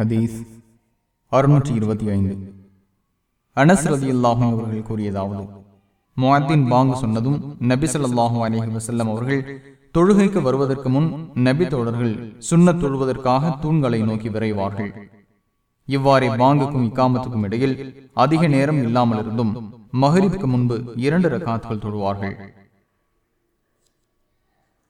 ஹதீஸ் அறுநூற்றி இருபத்தி ஐந்து. அனஸ் ரதி அல்லாஹும் அவர்கள் கூறியதாவது முஅத்தின் பாங்கு சொன்னதும் நபி சொல்லாஹும் அலஹி வசல்லம் அவர்கள் தொழுகைக்கு வருவதற்கு முன் நபி தோழர்கள் சுண்ணத் தொழுவதற்காக தூண்களை நோக்கி விரைவார்கள். இவ்வாறே பாங்குக்கும் இக்காமத்துக்கும் இடையில் அதிக நேரம் இல்லாமல் இருந்தும் மகரிப்புக்கு முன்பு இரண்டு ரகாத்துகள் தொழுவார்கள்.